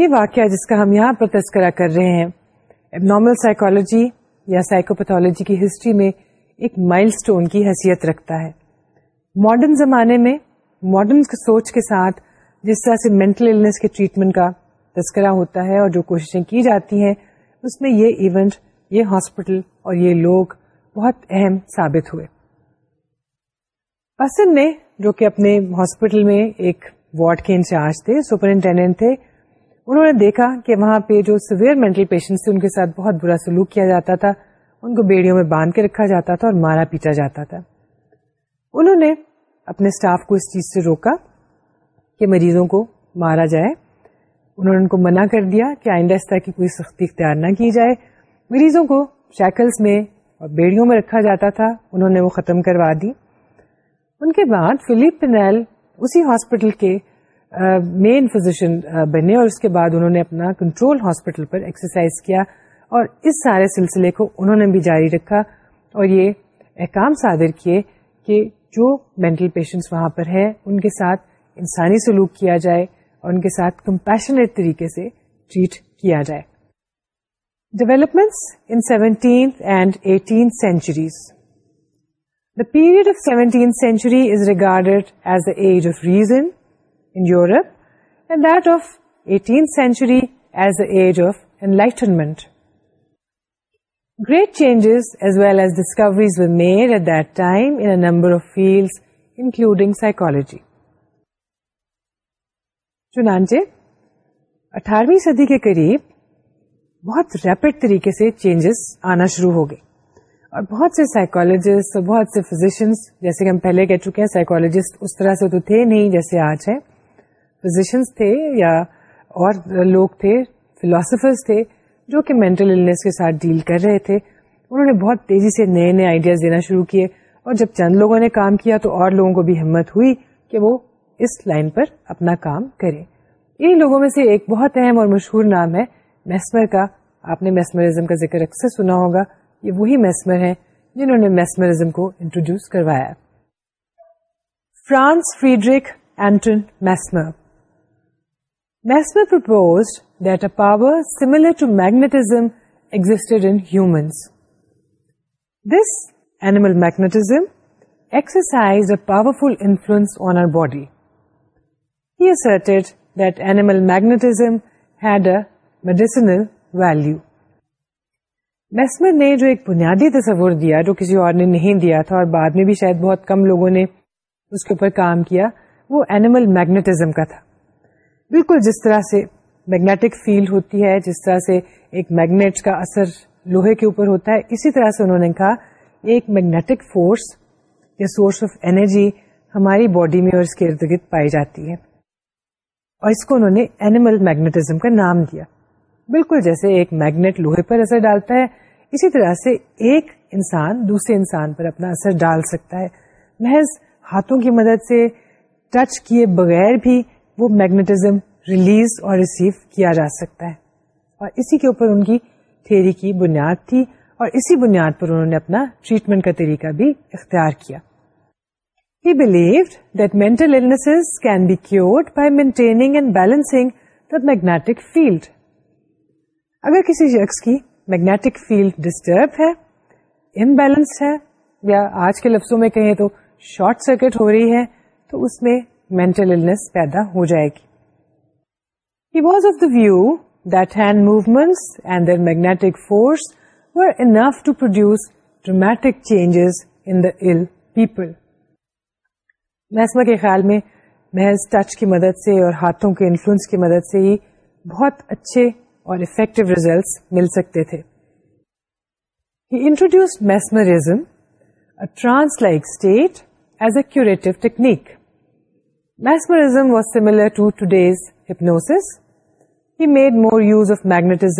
یہ واقعہ جس کا ہم یہاں پر تسکرا کر رہے ہیں نارمل سائیکولوجی یا سائیکوپیتھولوجی کی ہسٹری میں ایک مائل اسٹون کی حیثیت رکھتا ہے ماڈرن زمانے میں ماڈرن سوچ کے ساتھ جس طرح سے مینٹل النس کے ٹریٹمنٹ کا تذکرہ ہوتا ہے اور جو کوششیں کی جاتی ہیں اس میں یہ ایونٹ یہ ہاسپٹل اور یہ لوگ بہت اہم ثابت ہوئے نے جو کہ اپنے ہاسپٹل میں ایک وارڈ کے انچارج تھے سپرنٹینڈنٹ تھے انہوں نے دیکھا کہ وہاں پہ جو سوئر مینٹل پیشنٹ تھے ان کے ساتھ بہت برا سلوک کیا جاتا تھا ان کو بیڑیوں میں باندھ کے رکھا جاتا تھا اور مارا پیٹا جاتا تھا انہوں نے اپنے اسٹاف کو اس چیز سے روکا کہ مریضوں کو مارا جائے انہوں نے ان کو منع کر دیا کہ آئندہ اس طرح کی کوئی سختی اختیار نہ کی جائے مریضوں کو شیکلس میں اور بیڑیوں میں رکھا جاتا تھا انہوں نے وہ ختم کروا دی ان کے بعد فلپ پنیل اسی ہاسپٹل کے مین فزیشین بنے اور اس کے بعد انہوں نے اپنا کنٹرول ہاسپٹل پر ایکسرسائز کیا اور اس سارے سلسلے کو انہوں نے بھی جاری رکھا اور یہ احکام صادر کیے کہ جو مینٹل پیشنٹس وہاں پر ہیں ان کے ساتھ انسانی سلوک کیا جائے اور ان کے ساتھ کمپیشنیٹ طریقے سے ٹریٹ کیا جائے developments in seventeenth and eighteen centuries the period of century is regarded as the age of reason in Europe and that of 18th century as the age of enlightenment. Great changes as well as discoveries were made at that time in a number of fields including psychology. چنانچہ اٹھارویں صدی کے قریب بہت rapid طریقے سے changes آنا شروع ہو گئے اور بہت سے سائیکولوجسٹ بہت سے فزیشنس جیسے کہ ہم پہلے کہہ چکے ہیں سائیکولوجسٹ اس طرح سے تو تھے نہیں جیسے آج ہیں فزیشنس تھے یا اور لوگ تھے فلاسفرس تھے جو کہ مینٹل کے ساتھ ڈیل کر رہے تھے انہوں نے بہت تیزی سے نئے نئے آئیڈیاز دینا شروع کیے اور جب چند لوگوں نے کام کیا تو اور لوگوں کو بھی ہمت ہوئی کہ وہ اس لائن پر اپنا کام کریں انہیں لوگوں میں سے ایک بہت اہم اور مشہور نام ہے میسمر کا آپ نے میسمرزم کا ذکر اکثر سنا ہوگا یہ وہی میسمر ہیں جنہوں نے میسمرزم کو انٹروڈیوس کروایا France Friedrich Anton Mesmer Mesmer per magnetise this animal magnetism exercise a powerful influence on our magnetism had a medicinal value. Mesmer نے جو ایک بنیادی تصور دیا جو کسی اور نے نہیں دیا تھا اور بعد میں بھی شاید بہت کم لوگوں نے اس کے اوپر کام کیا وہ اینیمل میگنیٹزم کا تھا بالکل جس طرح سے میگنیٹک فیلڈ ہوتی ہے جس طرح سے ایک میگنیٹ کا اثر لوہے کے اوپر ہوتا ہے اسی طرح سے انہوں نے کہا ایک میگنیٹک فورس یا سورس آف انرجی ہماری باڈی میں اور اس کے ارد گرد پائی جاتی ہے اور اس کو انہوں نے اینیمل میگنیٹزم کا نام دیا بالکل جیسے ایک میگنیٹ لوہے پر اثر ڈالتا ہے اسی طرح سے ایک انسان دوسرے انسان پر اپنا اثر ڈال سکتا ہے محض ہاتھوں کی مدد سے ٹچ کیے بغیر بھی وہ میگنیٹزم ریلیز اور ریسیو کیا جا سکتا ہے اور اسی کے اوپر ان کی تھیری کی بنیاد تھی اور اسی بنیاد پر انہوں نے اپنا ٹریٹمنٹ کا طریقہ بھی اختیار کیا heals can be curing and balancing magnetic field اگر کسی شخص کی میگنیٹک فیلڈ ڈسٹرب ہے ان ہے یا آج کے لفظوں میں کہیں تو شارٹ سرکٹ ہو رہی ہے تو اس میں مینٹلس پیدا ہو جائے گی view that hand movements and were magnetic force produce dramatic changes in the ill people. mesmer کے خیال میں محض ٹچ کی مدد سے اور ہاتھوں کے انفلوئنس کی مدد سے ہی بہت اچھے اور افیکٹو ریزلٹس مل سکتے تھے he introduce mesmerism trance like state as curative technique made more use of magnets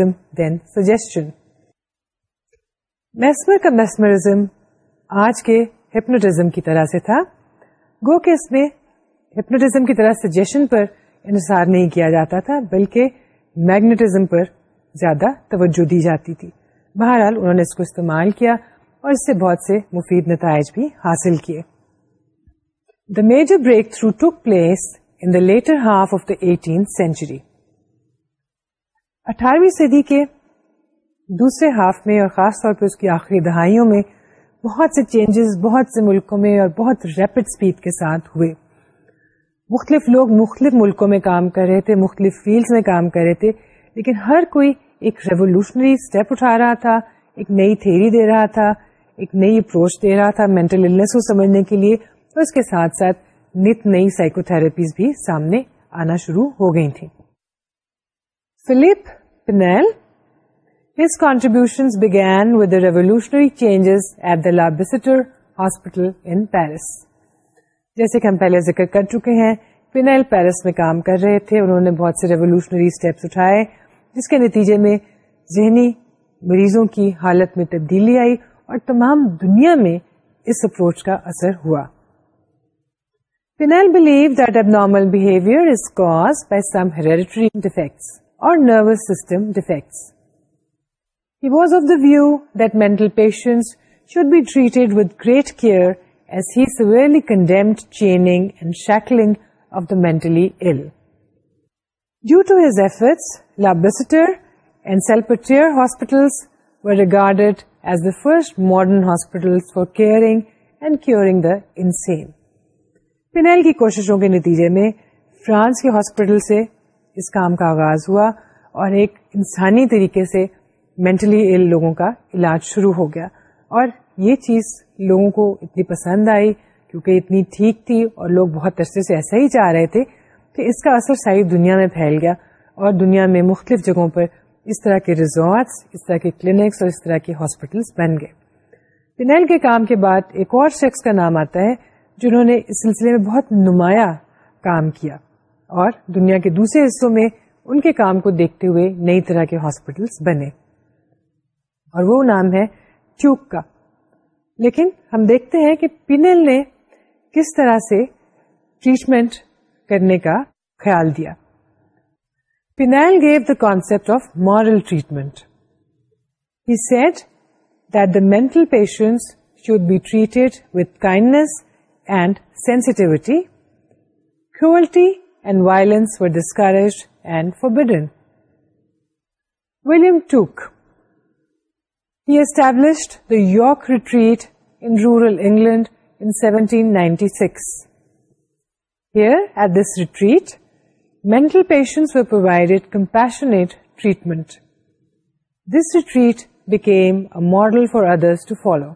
کا میسمزم آج کے ہپنوٹزم کی طرح سے تھا گو کہ اس میں ہپنوٹزم کی طرح سجیشن پر انحصار نہیں کیا جاتا تھا بلکہ میگنیٹزم پر زیادہ توجہ دی جاتی تھی بہرحال انہوں نے اس کو استعمال کیا اور اس سے بہت سے مفید نتائج بھی حاصل کیے the major breakthrough took place in the latter half of the century. Century صدی کے دوسرے ہاف میں اور خاص طور پہ اس کی آخری دہائیوں میں بہت سے چینجز بہت سے ملکوں میں اور بہت ریپڈ اسپیڈ کے ساتھ ہوئے مختلف لوگ مختلف ملکوں میں کام کر رہے تھے مختلف فیلڈز میں کام کر رہے تھے لیکن ہر کوئی ایک ریولیوشنری اسٹیپ اٹھا رہا تھا ایک نئی تھیری دے رہا تھا ایک نئی اپروچ دے رہا تھا مینٹل کو سمجھنے کے لیے اس کے ساتھ ساتھ نت نئی سائیکو تھراپیز بھی سامنے آنا شروع ہو گئی تھی flip his contribution پینلٹریبیوشن with revolutionary changes at the lobster hospital in Paris جیسے کہ ہم پہلے ذکر کر چکے ہیں پینل پیرس میں کام کر رہے تھے انہوں نے بہت سے ریولیوشنری اسٹیپس اٹھائے جس کے نتیجے میں ذہنی مریضوں کی حالت میں تبدیلی آئی اور تمام دنیا میں اس اپروچ کا اثر ہوا Pinnell believed that abnormal behavior is caused by some hereditary defects or nervous system defects. He was of the view that mental patients should be treated with great care, as he severely condemned chaining and shackling of the mentally ill. Due to his efforts, La Bissière and Salpetriere hospitals were regarded as the first modern hospitals for caring and curing the insane. پینیل کی کوششوں کے نتیجے میں France کے hospital سے اس کام کا آغاز ہوا اور ایک انسانی طریقے سے مینٹلی ایل لوگوں کا علاج شروع ہو گیا اور یہ چیز لوگوں کو اتنی پسند آئی کیونکہ اتنی ٹھیک تھی اور لوگ بہت عرصے سے ایسا ہی چاہ رہے تھے کہ اس کا اثر ساری دنیا میں پھیل گیا اور دنیا میں مختلف جگہوں پر اس طرح کے ریزورٹس اس طرح کے کلینکس اور اس طرح کے ہاسپٹلس بن گئے پینیل کے کام کے بعد ایک اور شخص کا نام آتا ہے جنہوں نے اس سلسلے میں بہت نمایاں کام کیا اور دنیا کے دوسرے حصوں میں ان کے کام کو دیکھتے ہوئے نئی طرح کے ہاسپٹلس بنے اور وہ نام ہے چوک کا لیکن ہم دیکھتے ہیں کہ پینل نے کس طرح سے ٹریٹمنٹ کرنے کا خیال دیا Pinel gave the concept of moral treatment he said that the mental patient should be treated with kindness and sensitivity. Cruelty and violence were discouraged and forbidden. William Tooke, he established the York Retreat in rural England in 1796. Here, at this retreat, mental patients were provided compassionate treatment. This retreat became a model for others to follow.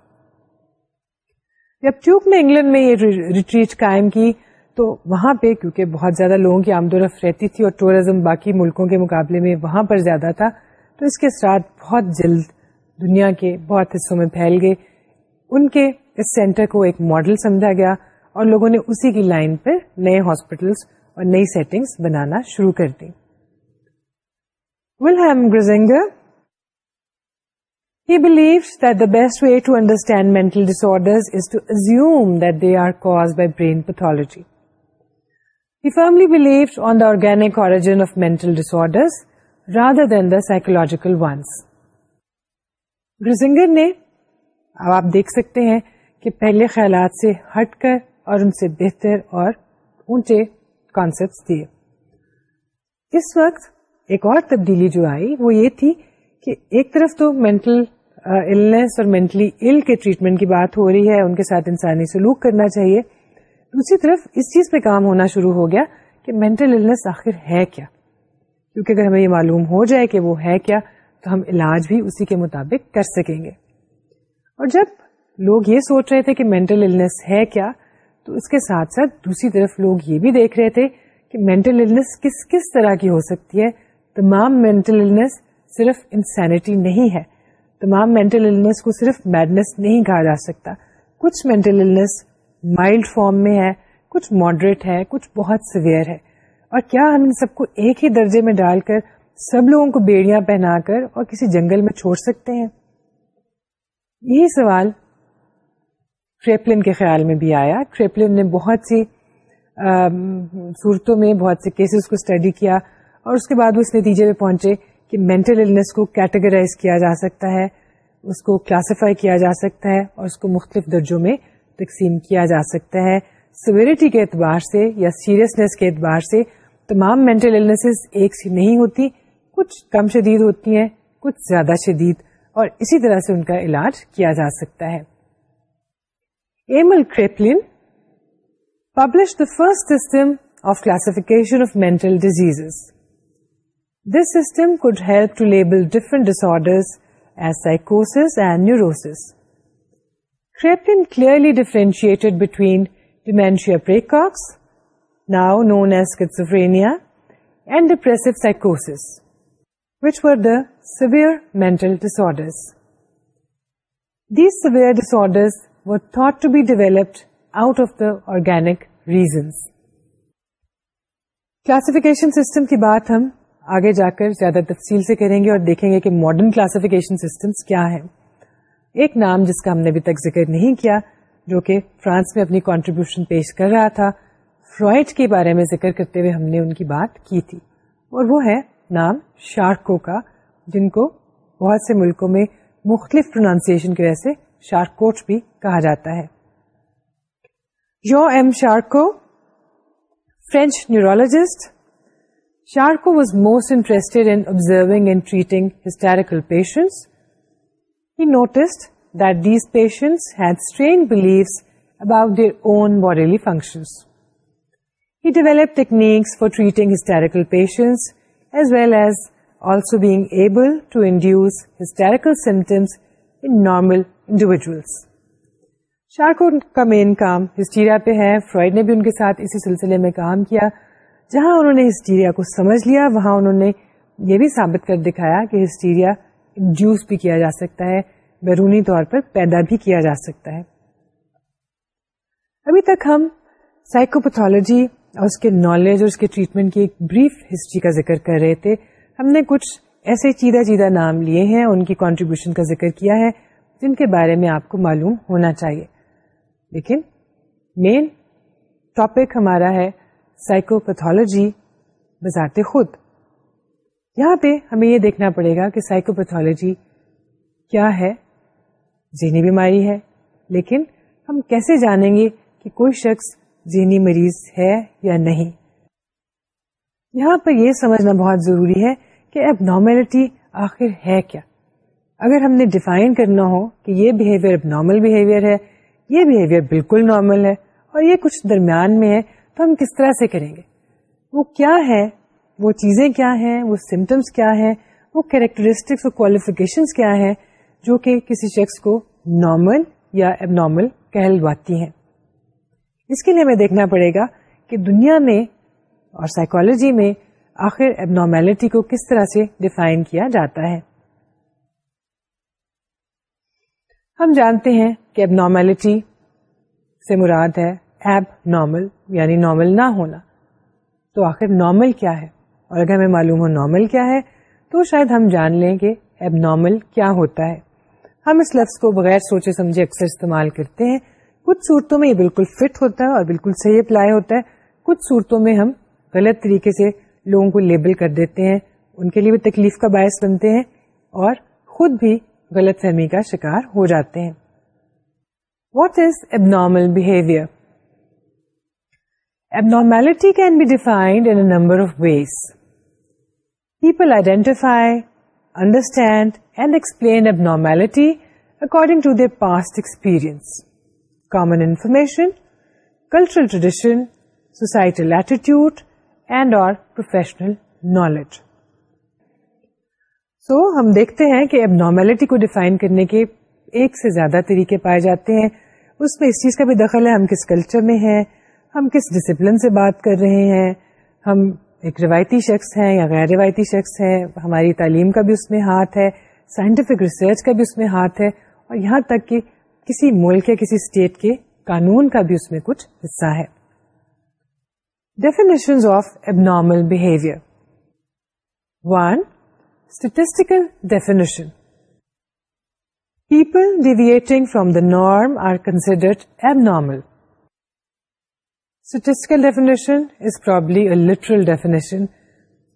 جب ٹیوک نے England میں یہ retreat قائم کی تو وہاں پہ کیونکہ بہت زیادہ لوگوں کی آمد و رفت رہتی تھی اور ٹوریزم باقی ملکوں کے مقابلے میں وہاں پر زیادہ تھا تو اس کے ساتھ بہت جلد دنیا کے بہت حصوں میں پھیل گئے ان کے اس سینٹر کو ایک ماڈل سمجھا گیا اور لوگوں نے اسی کی لائن پہ نئے ہاسپٹلس اور نئی سیٹنگز بنانا شروع کر دی Wilhelm Griesinger He believes that the best way to understand mental disorders is to assume that they are caused by brain pathology. He firmly believes on the organic origin of mental disorders rather than the psychological ones. Grisinger نے اب آپ دیکھ سکتے ہیں کہ پہلے خیالات سے ہٹ کر اور ان سے بہتر اور اونچے کانسپٹ دیے اس وقت ایک اور تبدیلی جو آئی وہ یہ تھی کہ ایک طرف تو مینٹل النس اور مینٹلی ال کے ٹریٹمنٹ کی بات ہو رہی ہے ان کے ساتھ انسانی سلوک کرنا چاہیے دوسری طرف اس چیز پہ کام ہونا شروع ہو گیا کہ مینٹل آخر ہے کیا کیونکہ اگر ہمیں یہ معلوم ہو جائے کہ وہ ہے کیا تو ہم علاج بھی اسی کے مطابق کر سکیں گے اور جب لوگ یہ سوچ رہے تھے کہ مینٹل النس ہے کیا تو اس کے ساتھ ساتھ دوسری طرف لوگ یہ بھی دیکھ رہے تھے کہ مینٹل کس کس طرح کی ہو سکتی ہے تمام مینٹل صرف انسینٹی نہیں ہے تمام مینٹل النس کو صرف میڈنس نہیں کہا جا سکتا کچھ مینٹل النس مائلڈ فارم میں ہے کچھ ماڈریٹ ہے کچھ بہت سویئر ہے اور کیا ہم سب کو ایک ہی درجے میں ڈال کر سب لوگوں کو بیڑیاں پہنا کر اور کسی جنگل میں چھوڑ سکتے ہیں یہی سوال کریپلن کے خیال میں بھی آیا کریپلن نے بہت سی صورتوں میں بہت سے کیسز کو اسٹڈی کیا اور اس کے بعد وہ اس نتیجے پہ پہنچے کہ مینٹل النس کو کیٹیگرائز کیا جا سکتا ہے اس کو کلاسیفائی کیا جا سکتا ہے اور اس کو مختلف درجوں میں تقسیم کیا جا سکتا ہے سویرٹی کے اعتبار سے یا سیریسنیس کے اعتبار سے تمام مینٹل ایک سی نہیں ہوتی کچھ کم شدید ہوتی ہیں کچھ زیادہ شدید اور اسی طرح سے ان کا علاج کیا جا سکتا ہے Emil Kraepelin publish the first system of classification of mental disease this system could help to label different disorders and neuroses clearly differentiate between now نوزیاسی which war the سر mental dish behaviour disorder developed out of the organic reasons classification system کی بات ہم آگے جا کر زیادہ تفصیل سے کریں گے اور دیکھیں گے کہ ماڈرن کلاسیفیکیشن سسٹم کیا ہے ایک نام جس کا ہم نے ابھی تک ذکر نہیں کیا جو کہ فرانس میں اپنی کانٹریبیوشن پیش کر رہا تھا فرائڈ کے بارے میں ذکر کرتے ہوئے ہم نے ان کی بات کی تھی اور وہ ہے نام شارکو کا جن کو بہت سے ملکوں میں مختلف پروناسیشن کی وجہ سے شارکوٹ بھی کہا جاتا ہے you M Charcot French neurologist Charcot was most interesting treating hysterical patients believe about their own bodily function he develop techniques for treating hysterical patient as well as also being able to induce hysterical symptoms in normal individuals Charcot کا مین کام hysteria پہ ہے fried نے بھی ان کے ساتھ اسی سلسلے میں کام کیا جہاں انہوں نے ہسٹیریا کو سمجھ لیا وہاں انہوں نے یہ بھی ثابت کر دکھایا کہ ہسٹیریا انڈیوس بھی کیا جا سکتا ہے بیرونی طور پر پیدا بھی کیا جا سکتا ہے ابھی تک ہم سائیکوپیتھولوجی اور اس کے نالج اور اس کے ٹریٹمنٹ کی ایک بریف ہسٹری کا ذکر کر رہے تھے ہم نے کچھ ایسے چیدہ چیدہ نام لیے ہیں ان کی کانٹریبیوشن کا ذکر کیا ہے جن کے بارے میں آپ کو معلوم ہونا چاہیے لیکن مین ٹاپک ہمارا ہے سائیکوپیتھولوجی بذات خود یہاں پہ ہمیں یہ دیکھنا پڑے گا کہ سائیکوپیتھولوجی کیا ہے ذہنی بیماری ہے لیکن ہم کیسے جانیں گے کہ کوئی شخص ذہنی مریض ہے یا نہیں یہاں پر یہ سمجھنا بہت ضروری ہے کہ اب نارملٹی آخر ہے کیا اگر ہم نے ڈیفائن کرنا ہو کہ یہ بہیویئر اب نارمل بہیویئر ہے یہ بہیویئر بالکل نارمل ہے اور یہ کچھ درمیان میں ہے تو ہم کس طرح سے کریں گے وہ کیا ہے وہ چیزیں کیا ہیں وہ سمٹمس کیا ہے وہ کیریکٹرسٹکس اور کوالیفکیشن کیا ہے جو کہ کسی شخص کو نارمل یا اب نارمل کہلواتی ہیں اس کے لیے ہمیں دیکھنا پڑے گا کہ دنیا میں اور سائیکالوجی میں آخر اب نارملٹی کو کس طرح سے ڈیفائن کیا جاتا ہے ہم جانتے ہیں کہ اب نارمیلٹی سے مراد ہے ایب نارمل یعنی نارمل نہ ہونا تو آخر نارمل کیا ہے اور اگر ہمیں معلوم ہو نارمل کیا ہے تو شاید ہم جان لیں کہ ایب نارمل کیا ہوتا ہے ہم اس لفظ کو بغیر سوچے سمجھے اکثر استعمال کرتے ہیں کچھ صورتوں میں یہ بالکل فٹ ہوتا ہے اور بالکل صحیح اپلائی ہوتا ہے کچھ صورتوں میں ہم غلط طریقے سے لوگوں کو لیبل کر دیتے ہیں ان کے لیے بھی تکلیف کا باعث بنتے ہیں اور خود بھی غلط فہمی کا شکار ہو جاتے ہیں what is abnormal behaviour be normality can be defined ways people identify understand and explain explain abnormality according to their past experience. Common information cultural tradition societal attitude and اور پروفیشنل نالج سو ہم دیکھتے ہیں کہ abnormality کو define کرنے کے ایک سے زیادہ طریقے پائے جاتے ہیں اس میں اس چیز کا بھی دخل ہے ہم کس کلچر میں ہیں ہم کس ڈسپلن سے بات کر رہے ہیں ہم ایک روایتی شخص ہیں یا غیر روایتی شخص ہیں ہماری تعلیم کا بھی اس میں ہاتھ ہے سائنٹیفک ریسرچ کا بھی اس میں ہاتھ ہے اور یہاں تک کہ کسی ملک یا کسی اسٹیٹ کے قانون کا بھی اس میں کچھ حصہ ہے definition of abnormal behaviour one statistical definition people deviating from the norm are considered abnormal definition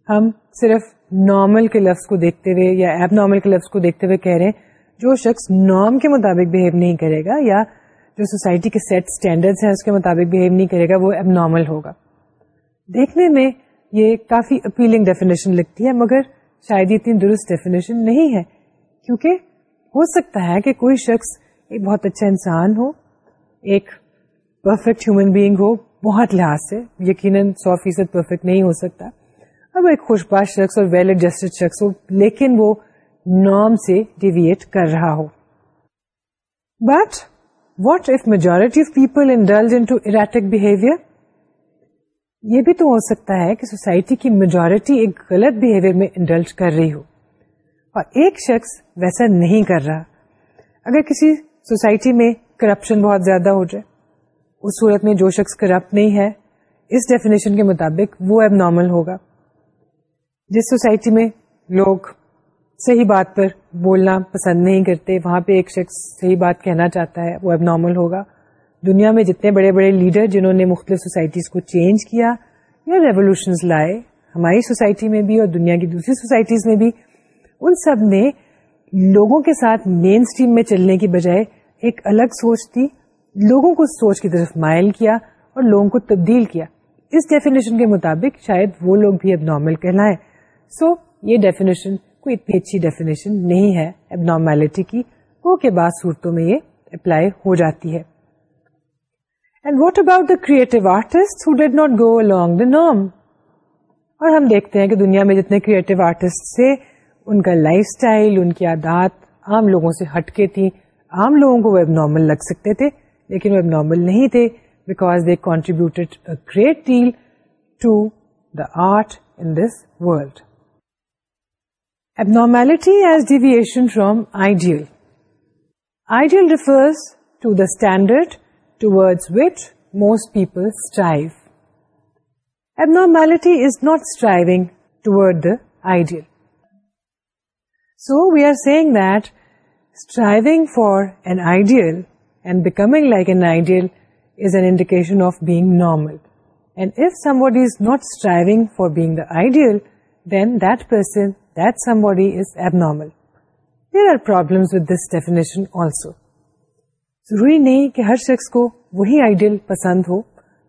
ہم صرف نارمل کے لفظ کو دیکھتے ہوئے یا ایب نارمل کے لفظ کو دیکھتے ہوئے کہہ رہے ہیں جو شخص نارم کے مطابق بہیو نہیں کرے گا یا جو سوسائٹی کے سیٹ اسٹینڈرڈس ہیں اس کے مطابق بہیو نہیں کرے گا وہ ایب نارمل ہوگا دیکھنے میں یہ کافی اپیلنگ ڈیفینیشن لگتی ہے مگر شاید یہ اتنی درست ڈیفینیشن نہیں ہے کیونکہ ہو سکتا ہے کہ کوئی شخص ایک بہت اچھا انسان ہو ایک پرفیکٹ ہیومن بینگ ہو بہت لحاظ سے یقیناً سو فیصد پرفیکٹ نہیں ہو سکتا اب ایک خوشباش شخص اور ویل ایڈجسٹڈ شخص ہو لیکن وہ نام سے ڈیویٹ کر رہا ہو but what if majority of people indulged in to erratic behaviour یہ بھی تو ہو سکتا ہے کہ سوسائٹی کی میجورٹی ایک غلط بہیویئر میں انڈلج کر رہی ہو اور ایک شخص ویسا نہیں کر رہا اگر کسی سوسائٹی میں کرپشن بہت زیادہ ہو جائے اس صورت میں جو شخص کرپٹ نہیں ہے اس ڈیفینیشن کے مطابق وہ ایب نارمل ہوگا جس سوسائٹی میں لوگ صحیح بات پر بولنا پسند نہیں کرتے وہاں پہ ایک شخص صحیح بات کہنا چاہتا ہے وہ ایب نارمل ہوگا دنیا میں جتنے بڑے بڑے لیڈر جنہوں نے مختلف سوسائٹیز کو چینج کیا یا ریولیوشنز لائے ہماری سوسائٹی میں بھی اور دنیا کی دوسری سوسائٹیز میں بھی ان سب نے لوگوں کے ساتھ مین اسٹریم میں چلنے کی بجائے ایک الگ سوچ تھی لوگوں کو سوچ کی طرف مائل کیا اور لوگوں کو تبدیل کیا اس ڈیفینیشن کے مطابق شاید وہ لوگ بھی اب نارمل کہلائیں سو سو یہ ڈیفینیشن کوئی اتنی اچھی ڈیفینیشن نہیں ہے اب نارملٹی کی وہ کے بعد صورتوں میں یہ اپلائی ہو جاتی ہے and what about the creative artist who did not go along the norm اور ہم دیکھتے ہیں کہ دنیا میں جتنے کریٹو آرٹسٹ تھے ان کا لائف اسٹائل ان کی عادات عام لوگوں سے ہٹ کے تھی عام لوگوں کو وہ اب نارمل لگ سکتے تھے لیکن وہ اب نارمل نہیں تھے because they contributed great deal to the art in this world abnormality as deviation from ideal ideal refers to the standard which most people strive abnormality is not striving toward the ideal so we are seeing that گ for an ideal ضروری نہیں کہ ہر شخص کو وہی ideal پسند ہو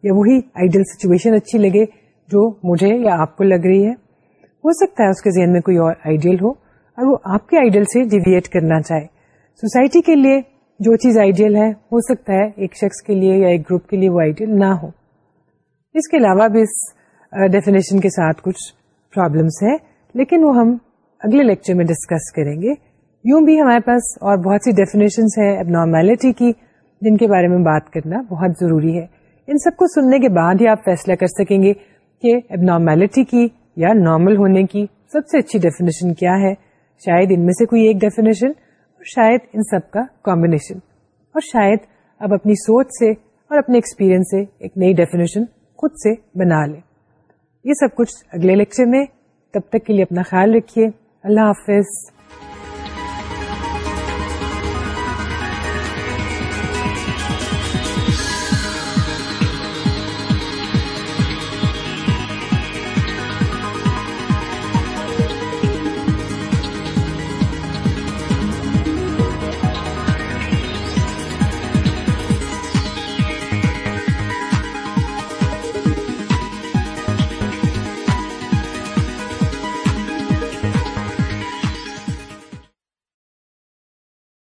یا وہی آئیڈیل سیچویشن اچھی لگے جو مجھے یا آپ کو لگ رہی ہے ہو سکتا ہے اس کے ذہن میں کوئی اور آئیڈیل ہو اور وہ آپ کے آئیڈیل سے ڈیویٹ کرنا چاہے سوسائٹی کے لیے جو چیز آئیڈیل ہے ہو سکتا ہے ایک شخص کے لیے یا ایک گروپ کے لیے وہ آئیڈیل نہ ہو اس کے علاوہ بھی اس ڈیفینیشن کے ساتھ کچھ پرابلمس ہیں لیکن وہ ہم اگلے لیکچر میں ڈسکس کریں گے یوں بھی ہمارے پاس اور بہت سی ڈیفینیشن ہے اب نارمیلٹی کی جن کے بارے میں بات کرنا بہت ضروری ہے ان سب کو سننے کے بعد ہی آپ فیصلہ کر سکیں گے کہ اب نارمیلٹی کی یا نارمل ہونے کی سب سے اچھی ڈیفینیشن کیا ہے شاید ان میں سے کوئی ایک ڈیفینیشن شاید ان سب کا کمبینیشن اور شاید اب اپنی سوچ سے اور اپنے ایکسپیرئنس سے ایک نئی ڈیفینیشن خود سے بنا لیں یہ سب کچھ اگلے لیکچر میں تب تک کے لیے اپنا خیال رکھیے اللہ حافظ